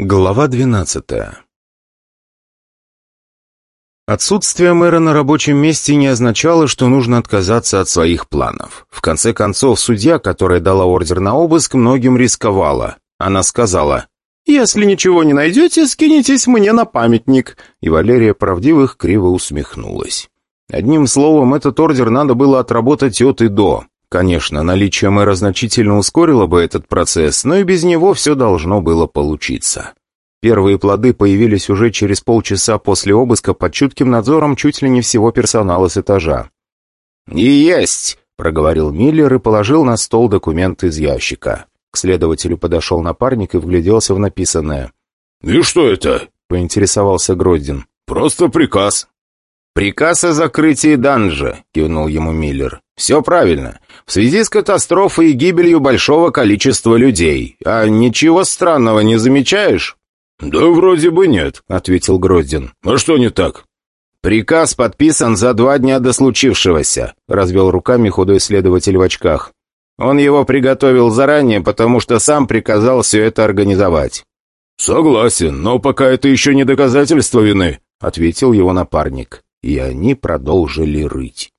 Глава 12 Отсутствие мэра на рабочем месте не означало, что нужно отказаться от своих планов. В конце концов, судья, которая дала ордер на обыск, многим рисковала. Она сказала, «Если ничего не найдете, скинетесь мне на памятник». И Валерия Правдивых криво усмехнулась. Одним словом, этот ордер надо было отработать от и до. Конечно, наличие мэра значительно ускорило бы этот процесс, но и без него все должно было получиться. Первые плоды появились уже через полчаса после обыска под чутким надзором чуть ли не всего персонала с этажа. «И есть!» — проговорил Миллер и положил на стол документ из ящика. К следователю подошел напарник и вгляделся в написанное. «И что это?» — поинтересовался Гродин. «Просто приказ». «Приказ о закрытии данжа», — кивнул ему Миллер. «Все правильно. В связи с катастрофой и гибелью большого количества людей. А ничего странного не замечаешь?» «Да вроде бы нет», — ответил Гроздин. «А что не так?» «Приказ подписан за два дня до случившегося», — развел руками худой следователь в очках. «Он его приготовил заранее, потому что сам приказал все это организовать». «Согласен, но пока это еще не доказательство вины», — ответил его напарник и они продолжили рыть.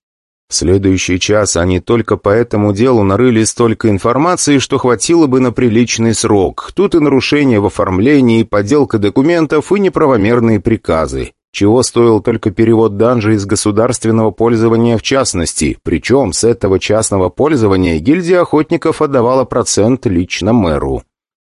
В следующий час они только по этому делу нарыли столько информации, что хватило бы на приличный срок. Тут и нарушения в оформлении, и подделка документов, и неправомерные приказы. Чего стоил только перевод данжа из государственного пользования в частности. Причем с этого частного пользования гильдия охотников отдавала процент лично мэру.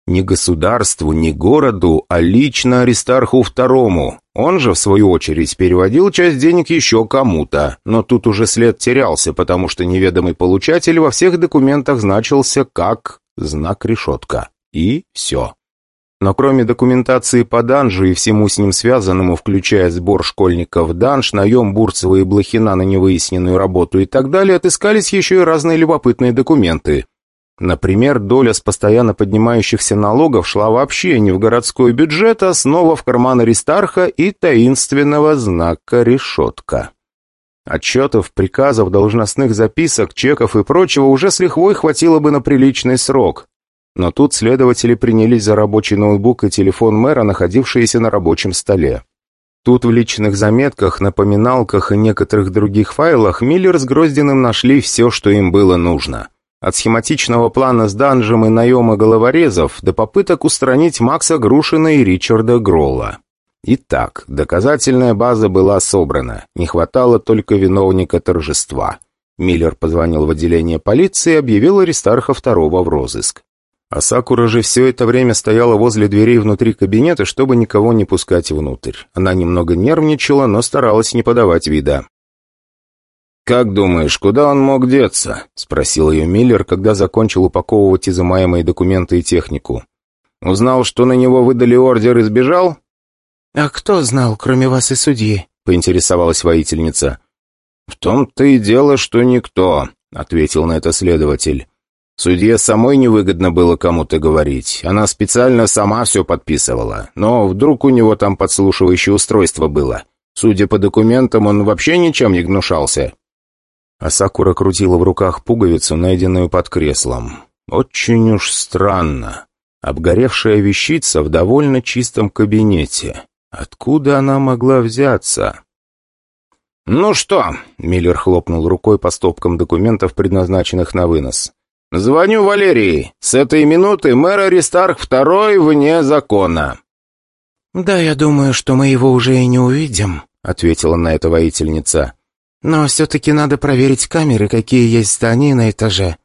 Не государству, не городу, а лично Аристарху Второму. Он же, в свою очередь, переводил часть денег еще кому-то. Но тут уже след терялся, потому что неведомый получатель во всех документах значился как знак решетка. И все. Но кроме документации по данжу и всему с ним связанному, включая сбор школьников данж, наем Бурцева и Блохина на невыясненную работу и так далее, отыскались еще и разные любопытные документы. Например, доля с постоянно поднимающихся налогов шла вообще не в городской бюджет, а снова в карман Аристарха и таинственного знака «решетка». Отчетов, приказов, должностных записок, чеков и прочего уже с лихвой хватило бы на приличный срок. Но тут следователи принялись за рабочий ноутбук и телефон мэра, находившиеся на рабочем столе. Тут в личных заметках, напоминалках и некоторых других файлах Миллер с Гроздиным нашли все, что им было нужно – от схематичного плана с данжем и наема головорезов до попыток устранить Макса Грушина и Ричарда Гролла. Итак, доказательная база была собрана. Не хватало только виновника торжества. Миллер позвонил в отделение полиции и объявил Аристарха второго в розыск. А Сакура же все это время стояла возле дверей внутри кабинета, чтобы никого не пускать внутрь. Она немного нервничала, но старалась не подавать вида. «Как думаешь, куда он мог деться?» — спросил ее Миллер, когда закончил упаковывать изымаемые документы и технику. «Узнал, что на него выдали ордер и сбежал?» «А кто знал, кроме вас и судьи?» — поинтересовалась воительница. «В том-то и дело, что никто», — ответил на это следователь. «Судье самой невыгодно было кому-то говорить. Она специально сама все подписывала. Но вдруг у него там подслушивающее устройство было. Судя по документам, он вообще ничем не гнушался». А Сакура крутила в руках пуговицу, найденную под креслом. Очень уж странно. Обгоревшая вещица в довольно чистом кабинете. Откуда она могла взяться? «Ну что?» — Миллер хлопнул рукой по стопкам документов, предназначенных на вынос. «Звоню Валерии. С этой минуты мэр Аристарх второй вне закона». «Да, я думаю, что мы его уже и не увидим», — ответила на это воительница. Но все-таки надо проверить камеры, какие есть здания на этаже».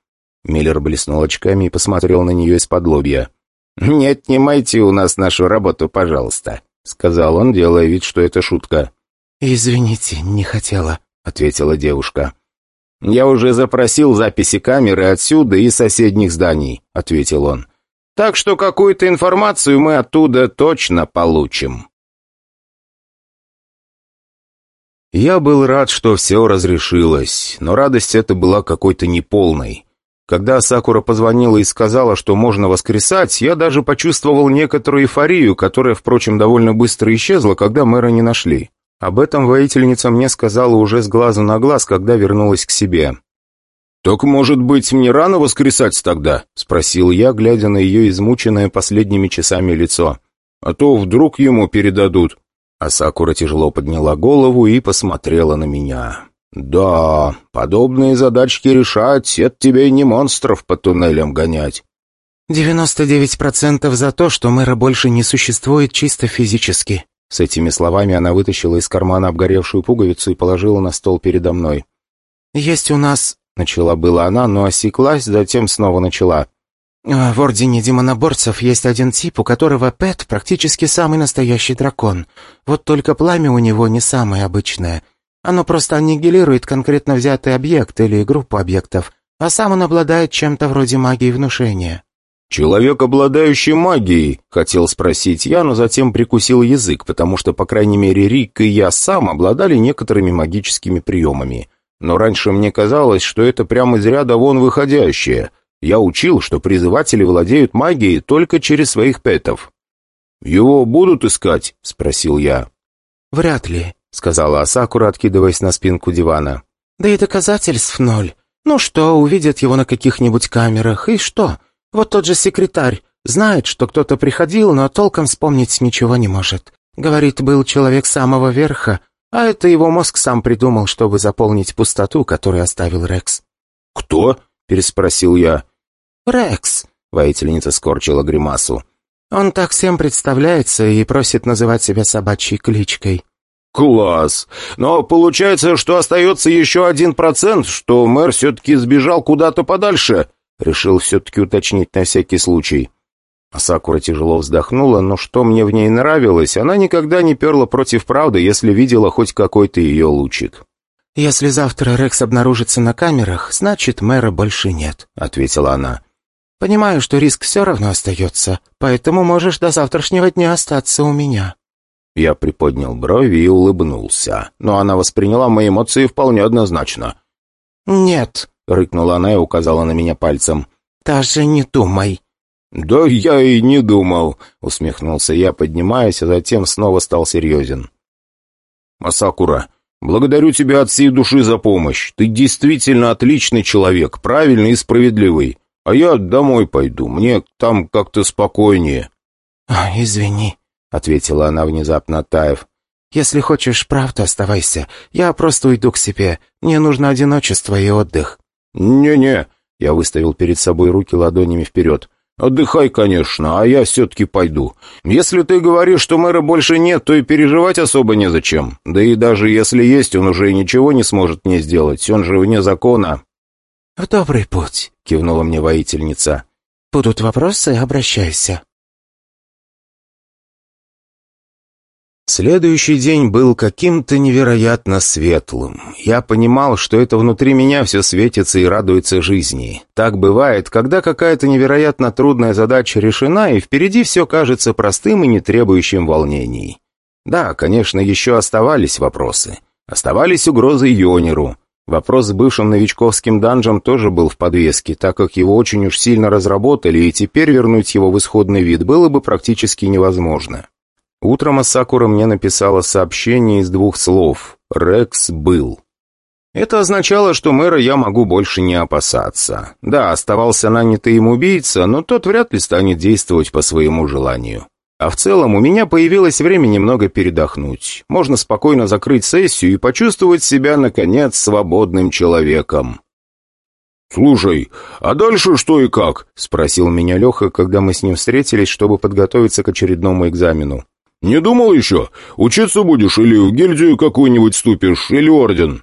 Миллер блеснул очками и посмотрел на нее из-под лобья. «Не отнимайте у нас нашу работу, пожалуйста», — сказал он, делая вид, что это шутка. «Извините, не хотела», — ответила девушка. «Я уже запросил записи камеры отсюда и соседних зданий», — ответил он. «Так что какую-то информацию мы оттуда точно получим». Я был рад, что все разрешилось, но радость эта была какой-то неполной. Когда Сакура позвонила и сказала, что можно воскресать, я даже почувствовал некоторую эйфорию, которая, впрочем, довольно быстро исчезла, когда мэра не нашли. Об этом воительница мне сказала уже с глазу на глаз, когда вернулась к себе. «Так, может быть, мне рано воскресать тогда?» — спросил я, глядя на ее измученное последними часами лицо. а то вдруг ему передадут». Асакура тяжело подняла голову и посмотрела на меня. «Да, подобные задачки решать — это тебе не монстров по туннелям гонять». «Девяносто девять процентов за то, что мэра больше не существует чисто физически». С этими словами она вытащила из кармана обгоревшую пуговицу и положила на стол передо мной. «Есть у нас...» — начала была она, но осеклась, затем снова начала. А, «В Ордене Демоноборцев есть один тип, у которого Пэт практически самый настоящий дракон. Вот только пламя у него не самое обычное. Оно просто аннигилирует конкретно взятый объект или группу объектов, а сам он обладает чем-то вроде магии внушения». «Человек, обладающий магией?» — хотел спросить я, но затем прикусил язык, потому что, по крайней мере, Рик и я сам обладали некоторыми магическими приемами. Но раньше мне казалось, что это прямо из ряда вон выходящее. Я учил, что призыватели владеют магией только через своих пэтов. «Его будут искать?» — спросил я. «Вряд ли», — сказала Асакура, откидываясь на спинку дивана. «Да и доказательств ноль. Ну что, увидят его на каких-нибудь камерах, и что? Вот тот же секретарь знает, что кто-то приходил, но толком вспомнить ничего не может. Говорит, был человек самого верха, а это его мозг сам придумал, чтобы заполнить пустоту, которую оставил Рекс. «Кто?» — переспросил я. «Рекс», — воительница скорчила гримасу. «Он так всем представляется и просит называть себя собачьей кличкой». «Класс! Но получается, что остается еще один процент, что мэр все-таки сбежал куда-то подальше?» Решил все-таки уточнить на всякий случай. Сакура тяжело вздохнула, но что мне в ней нравилось, она никогда не перла против правды, если видела хоть какой-то ее лучик. «Если завтра Рекс обнаружится на камерах, значит, мэра больше нет», — ответила она. «Понимаю, что риск все равно остается, поэтому можешь до завтрашнего дня остаться у меня». Я приподнял брови и улыбнулся, но она восприняла мои эмоции вполне однозначно. «Нет», — рыкнула она и указала на меня пальцем. «Даже не думай». «Да я и не думал», — усмехнулся я, поднимаясь, а затем снова стал серьезен. «Масакура, благодарю тебя от всей души за помощь. Ты действительно отличный человек, правильный и справедливый. А я домой пойду, мне там как-то спокойнее». «А, «Извини», — ответила она внезапно, Таев. «Если хочешь правду, оставайся. Я просто уйду к себе. Мне нужно одиночество и отдых». «Не-не», — я выставил перед собой руки ладонями вперед. «Отдыхай, конечно, а я все-таки пойду. Если ты говоришь, что мэра больше нет, то и переживать особо незачем. Да и даже если есть, он уже ничего не сможет мне сделать, он же вне закона». «В добрый путь», — кивнула мне воительница. «Будут вопросы, обращайся». Следующий день был каким-то невероятно светлым. Я понимал, что это внутри меня все светится и радуется жизни. Так бывает, когда какая-то невероятно трудная задача решена, и впереди все кажется простым и не требующим волнений. Да, конечно, еще оставались вопросы. Оставались угрозы Йонеру. Вопрос с бывшим новичковским данжем тоже был в подвеске, так как его очень уж сильно разработали, и теперь вернуть его в исходный вид было бы практически невозможно. Утром Асакура мне написала сообщение из двух слов «Рекс был». Это означало, что мэра я могу больше не опасаться. Да, оставался нанятый им убийца, но тот вряд ли станет действовать по своему желанию. А в целом у меня появилось время немного передохнуть. Можно спокойно закрыть сессию и почувствовать себя, наконец, свободным человеком. «Слушай, а дальше что и как?» — спросил меня Леха, когда мы с ним встретились, чтобы подготовиться к очередному экзамену. «Не думал еще? Учиться будешь или в гильдию какую-нибудь вступишь, или орден?»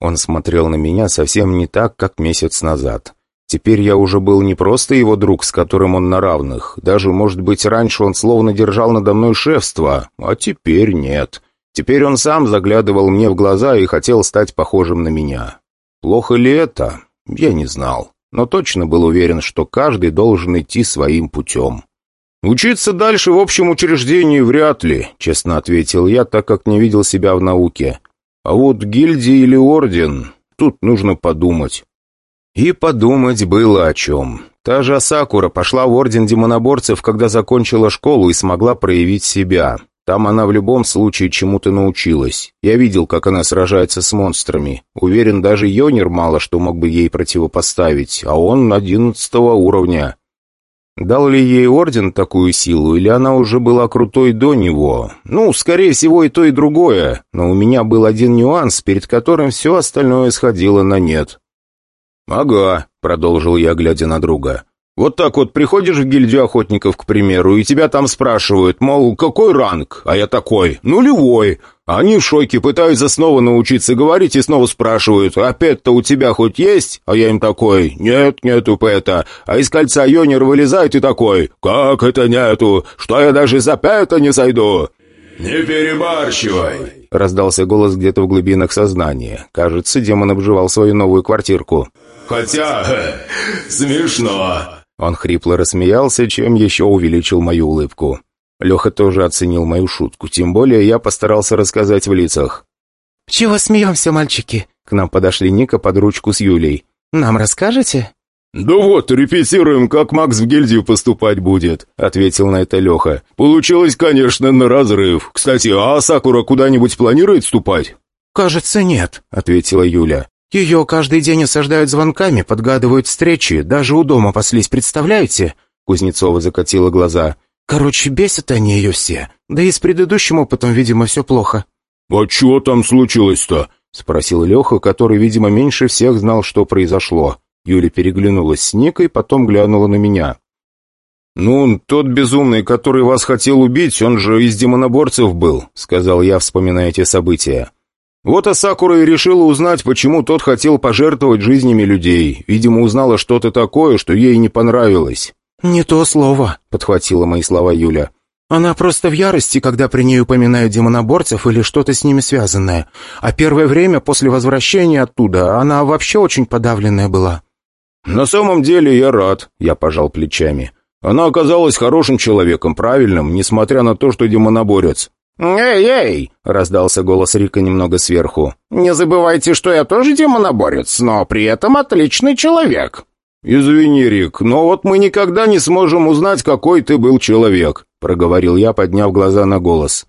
Он смотрел на меня совсем не так, как месяц назад. Теперь я уже был не просто его друг, с которым он на равных. Даже, может быть, раньше он словно держал надо мной шефство, а теперь нет. Теперь он сам заглядывал мне в глаза и хотел стать похожим на меня. Плохо ли это? Я не знал, но точно был уверен, что каждый должен идти своим путем. «Учиться дальше в общем учреждении вряд ли», — честно ответил я, так как не видел себя в науке. «А вот гильдия или орден, тут нужно подумать». И подумать было о чем. Та же Асакура пошла в орден демоноборцев, когда закончила школу и смогла проявить себя. Там она в любом случае чему-то научилась. Я видел, как она сражается с монстрами. Уверен, даже Йонер мало что мог бы ей противопоставить, а он одиннадцатого уровня. Дал ли ей орден такую силу, или она уже была крутой до него? Ну, скорее всего, и то, и другое. Но у меня был один нюанс, перед которым все остальное сходило на нет. «Ага», — продолжил я, глядя на друга. «Вот так вот приходишь в гильдию охотников, к примеру, и тебя там спрашивают, мол, какой ранг? А я такой, нулевой. Они в шоке, пытаются снова научиться говорить и снова спрашивают, а пэт-то у тебя хоть есть? А я им такой, нет, нету пэта. А из кольца Йонер вылезает и такой, как это нету? Что я даже за пэта не сойду? «Не перебарщивай!» — раздался голос где-то в глубинах сознания. Кажется, демон обживал свою новую квартирку. «Хотя... смешно!» Он хрипло рассмеялся, чем еще увеличил мою улыбку. Леха тоже оценил мою шутку, тем более я постарался рассказать в лицах. «Чего смеемся, мальчики?» К нам подошли Ника под ручку с Юлей. «Нам расскажете?» «Да вот, репетируем, как Макс в гильдию поступать будет», — ответил на это Леха. «Получилось, конечно, на разрыв. Кстати, а Сакура куда-нибудь планирует вступать?» «Кажется, нет», — ответила Юля. «Ее каждый день осаждают звонками, подгадывают встречи, даже у дома паслись, представляете?» Кузнецова закатила глаза. «Короче, бесят они ее все. Да и с предыдущим опытом, видимо, все плохо». «А чего там случилось-то?» — спросил Леха, который, видимо, меньше всех знал, что произошло. Юля переглянулась с Никой, потом глянула на меня. «Ну, тот безумный, который вас хотел убить, он же из демоноборцев был», — сказал я, вспоминая эти события. Вот Асакура и решила узнать, почему тот хотел пожертвовать жизнями людей. Видимо, узнала что-то такое, что ей не понравилось. «Не то слово», — подхватила мои слова Юля. «Она просто в ярости, когда при ней упоминают демоноборцев или что-то с ними связанное. А первое время после возвращения оттуда она вообще очень подавленная была». «На самом деле я рад», — я пожал плечами. «Она оказалась хорошим человеком, правильным, несмотря на то, что демоноборец». «Эй-эй!» — раздался голос Рика немного сверху. «Не забывайте, что я тоже демоноборец, но при этом отличный человек». «Извини, Рик, но вот мы никогда не сможем узнать, какой ты был человек», — проговорил я, подняв глаза на голос.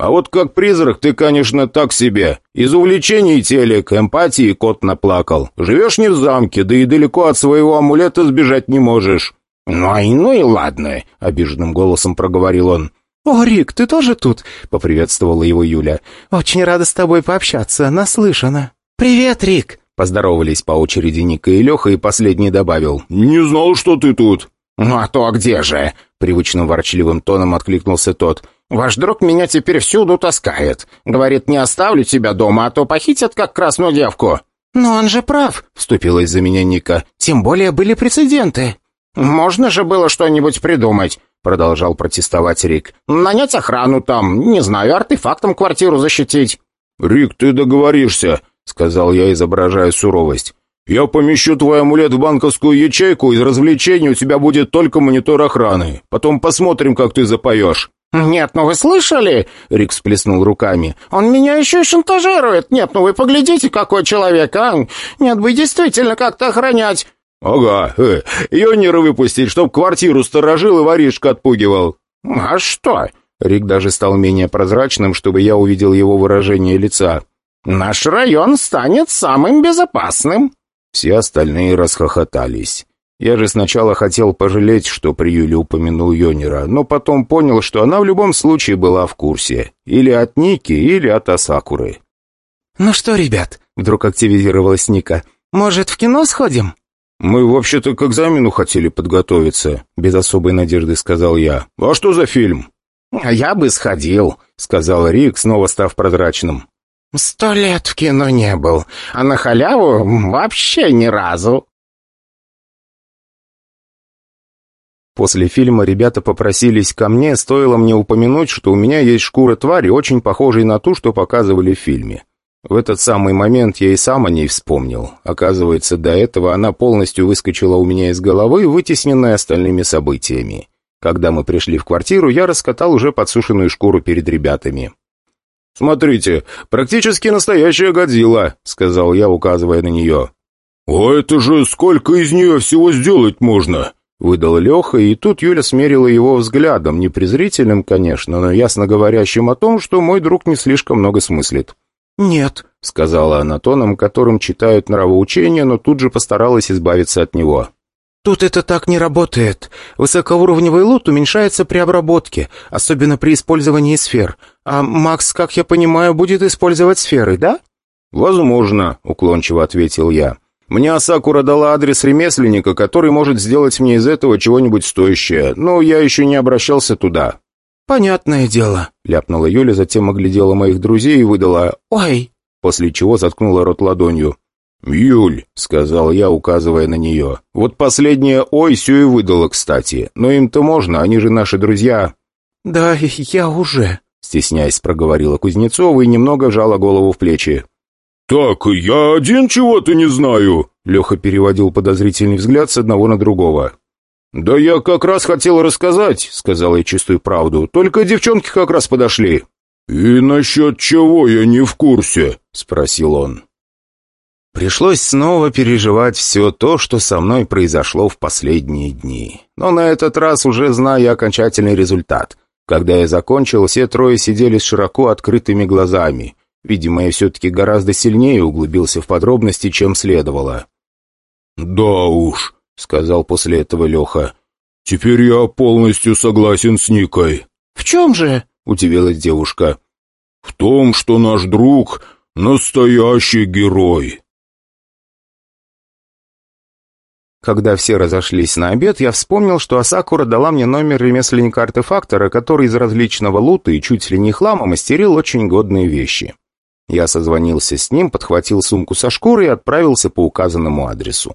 А вот как призрак ты, конечно, так себе. Из увлечений телек, эмпатии кот наплакал. Живешь не в замке, да и далеко от своего амулета сбежать не можешь». «Ну, и, ну и ладно», — обиженным голосом проговорил он. «О, Рик, ты тоже тут?» — поприветствовала его Юля. «Очень рада с тобой пообщаться, наслышана». «Привет, Рик!» — поздоровались по очереди Ника и Леха, и последний добавил. «Не знал, что ты тут». «Ну а то где же?» — привычным ворчливым тоном откликнулся тот. Ваш друг меня теперь всюду таскает. Говорит, не оставлю тебя дома, а то похитят, как красную девку». «Но он же прав», — вступилась за меня Ника. «Тем более были прецеденты». «Можно же было что-нибудь придумать», — продолжал протестовать Рик. «Нанять охрану там, не знаю, артефактом квартиру защитить». «Рик, ты договоришься», — сказал я, изображая суровость. «Я помещу твой амулет в банковскую ячейку, из развлечений у тебя будет только монитор охраны. Потом посмотрим, как ты запоешь». «Нет, ну вы слышали?» — Рик сплеснул руками. «Он меня еще и шантажирует! Нет, ну вы поглядите, какой человек, а! Нет бы действительно как-то охранять!» «Ага, э, Йоннера выпустить, чтоб квартиру сторожил и воришка отпугивал». «А что?» Рик даже стал менее прозрачным, чтобы я увидел его выражение лица. «Наш район станет самым безопасным». Все остальные расхохотались. Я же сначала хотел пожалеть, что при Юле упомянул Йонера, но потом понял, что она в любом случае была в курсе. Или от Ники, или от Асакуры. «Ну что, ребят?» — вдруг активизировалась Ника. «Может, в кино сходим?» «Мы вообще-то к экзамену хотели подготовиться», — без особой надежды сказал я. «А что за фильм?» «Я бы сходил», — сказал Рик, снова став прозрачным. «Сто лет в кино не был, а на халяву вообще ни разу». После фильма ребята попросились ко мне, стоило мне упомянуть, что у меня есть шкура твари, очень похожей на ту, что показывали в фильме. В этот самый момент я и сам о ней вспомнил. Оказывается, до этого она полностью выскочила у меня из головы, вытесненная остальными событиями. Когда мы пришли в квартиру, я раскатал уже подсушенную шкуру перед ребятами. «Смотрите, практически настоящая Годзилла», — сказал я, указывая на нее. «А это же сколько из нее всего сделать можно?» Выдал Леха, и тут Юля смерила его взглядом, не презрительным, конечно, но ясно говорящим о том, что мой друг не слишком много смыслит. «Нет», — сказала она тоном, которым читают нравоучения, но тут же постаралась избавиться от него. «Тут это так не работает. Высокоуровневый лут уменьшается при обработке, особенно при использовании сфер. А Макс, как я понимаю, будет использовать сферы, да?» «Возможно», — уклончиво ответил я. «Мне Асакура дала адрес ремесленника, который может сделать мне из этого чего-нибудь стоящее, но я еще не обращался туда». «Понятное дело», — ляпнула Юля, затем оглядела моих друзей и выдала «Ой», после чего заткнула рот ладонью. «Юль», — сказал я, указывая на нее. «Вот последнее «ой» все и выдало, кстати. Но им-то можно, они же наши друзья». «Да, я уже», — стесняясь проговорила Кузнецова и немного жала голову в плечи. «Так, я один чего-то не знаю», — Леха переводил подозрительный взгляд с одного на другого. «Да я как раз хотел рассказать», — сказал я чистую правду. «Только девчонки как раз подошли». «И насчет чего я не в курсе?» — спросил он. Пришлось снова переживать все то, что со мной произошло в последние дни. Но на этот раз уже зная окончательный результат. Когда я закончил, все трое сидели с широко открытыми глазами. Видимо, я все-таки гораздо сильнее углубился в подробности, чем следовало. «Да уж», — сказал после этого Леха. «Теперь я полностью согласен с Никой». «В чем же?» — удивилась девушка. «В том, что наш друг — настоящий герой». Когда все разошлись на обед, я вспомнил, что Асакура дала мне номер ремесленника-артефактора, который из различного лута и чуть ли не хлама мастерил очень годные вещи. Я созвонился с ним, подхватил сумку со шкурой и отправился по указанному адресу.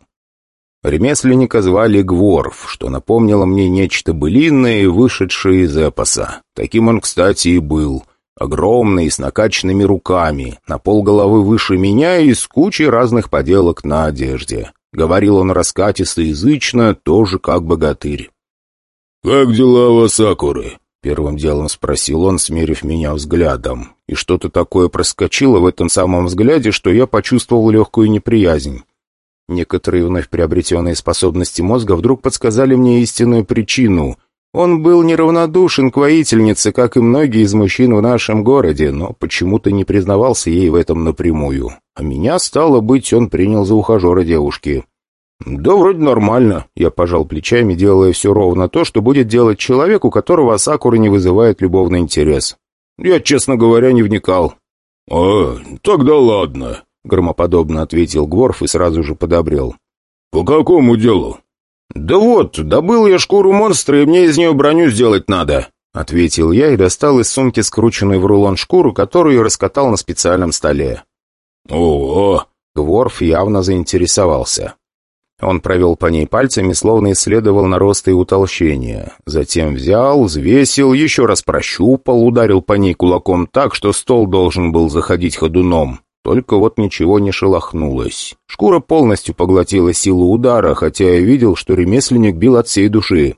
Ремесленника звали Гворф, что напомнило мне нечто былинное, вышедшее из эпоса. Таким он, кстати, и был. Огромный, с накачанными руками, на полголовы выше меня и с кучей разных поделок на одежде. Говорил он раскатисто язычно, тоже как богатырь. «Как дела у Сакуры?» Первым делом спросил он, смерив меня взглядом. И что-то такое проскочило в этом самом взгляде, что я почувствовал легкую неприязнь. Некоторые вновь приобретенные способности мозга вдруг подсказали мне истинную причину. Он был неравнодушен к воительнице, как и многие из мужчин в нашем городе, но почему-то не признавался ей в этом напрямую. А меня, стало быть, он принял за ухажера девушки. «Да вроде нормально», — я пожал плечами, делая все ровно то, что будет делать человек, у которого Сакура не вызывает любовный интерес. Я, честно говоря, не вникал. «А, тогда ладно», — громоподобно ответил Гворф и сразу же подобрел. «По какому делу?» «Да вот, добыл я шкуру монстра, и мне из нее броню сделать надо», — ответил я и достал из сумки скрученную в рулон шкуру, которую раскатал на специальном столе. «О!» — Гворф явно заинтересовался. Он провел по ней пальцами, словно исследовал наросты и утолщения. Затем взял, взвесил, еще раз прощупал, ударил по ней кулаком так, что стол должен был заходить ходуном. Только вот ничего не шелохнулось. Шкура полностью поглотила силу удара, хотя я видел, что ремесленник бил от всей души.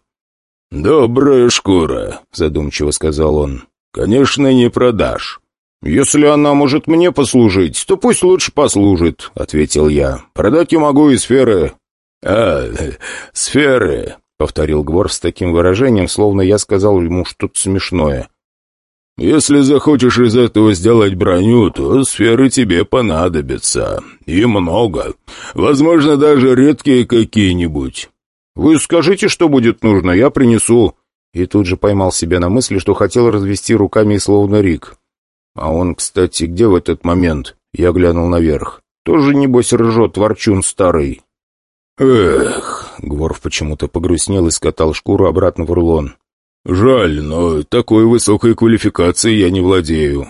«Добрая шкура», — задумчиво сказал он. «Конечно, не продашь». «Если она может мне послужить, то пусть лучше послужит», — ответил я. «Продать я могу и сферы». «А, сферы», — повторил Гвор с таким выражением, словно я сказал ему что-то смешное. «Если захочешь из этого сделать броню, то сферы тебе понадобятся. И много. Возможно, даже редкие какие-нибудь». «Вы скажите, что будет нужно, я принесу». И тут же поймал себя на мысли, что хотел развести руками словно Рик. «А он, кстати, где в этот момент?» Я глянул наверх. «Тоже, небось, ржет ворчун старый». «Эх!» — Гворф почему-то погрустнел и скатал шкуру обратно в рулон. «Жаль, но такой высокой квалификацией я не владею».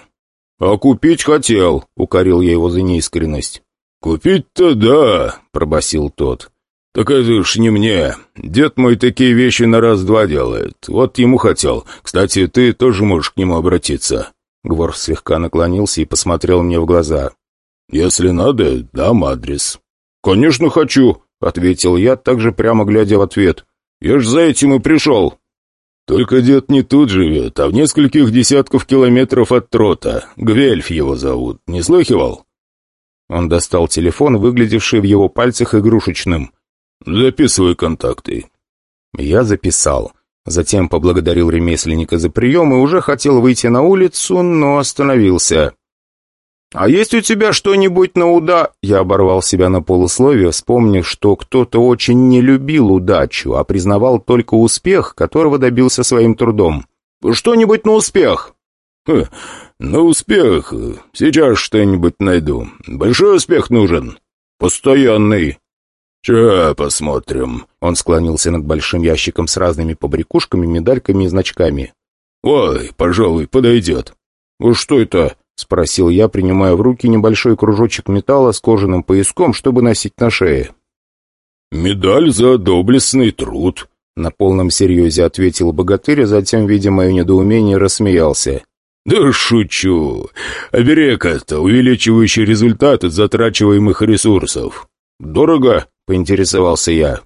«А купить хотел», — укорил я его за неискренность. «Купить-то да», — пробасил тот. «Так это ж не мне. Дед мой такие вещи на раз-два делает. Вот ему хотел. Кстати, ты тоже можешь к нему обратиться». Гворф слегка наклонился и посмотрел мне в глаза. «Если надо, дам адрес». «Конечно хочу», — ответил я, также прямо глядя в ответ. «Я ж за этим и пришел». Только дед не тут живет, а в нескольких десятков километров от Трота. Гвельф его зовут. Не слыхивал?» Он достал телефон, выглядевший в его пальцах игрушечным. «Записывай контакты». Я записал. Затем поблагодарил ремесленника за прием и уже хотел выйти на улицу, но остановился. «А есть у тебя что-нибудь на уда...» Я оборвал себя на полусловие, вспомнив, что кто-то очень не любил удачу, а признавал только успех, которого добился своим трудом. «Что-нибудь на успех!» Хм, «На успех. Сейчас что-нибудь найду. Большой успех нужен. Постоянный». «Ща посмотрим». Он склонился над большим ящиком с разными побрякушками, медальками и значками. «Ой, пожалуй, подойдет». «Что это?» — спросил я, принимая в руки небольшой кружочек металла с кожаным пояском, чтобы носить на шее. «Медаль за доблестный труд», — на полном серьезе ответил богатырь, а затем, видя мое недоумение, рассмеялся. «Да шучу. Оберег это, увеличивающий результаты затрачиваемых ресурсов. Дорого?» — поинтересовался я.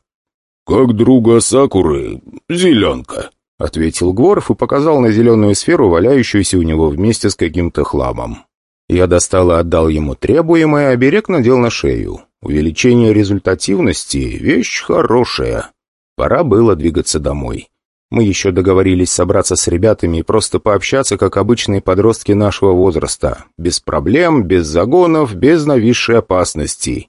«Как друга Сакуры, зеленка», — ответил Гворов и показал на зеленую сферу, валяющуюся у него вместе с каким-то хламом. Я достал и отдал ему требуемое, а берег надел на шею. Увеличение результативности — вещь хорошая. Пора было двигаться домой. Мы еще договорились собраться с ребятами и просто пообщаться, как обычные подростки нашего возраста. Без проблем, без загонов, без нависшей опасности.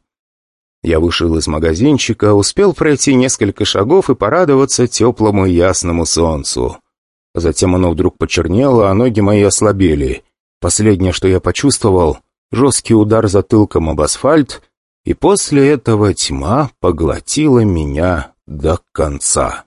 Я вышел из магазинчика, успел пройти несколько шагов и порадоваться теплому и ясному солнцу. Затем оно вдруг почернело, а ноги мои ослабели. Последнее, что я почувствовал — жесткий удар затылком об асфальт, и после этого тьма поглотила меня до конца.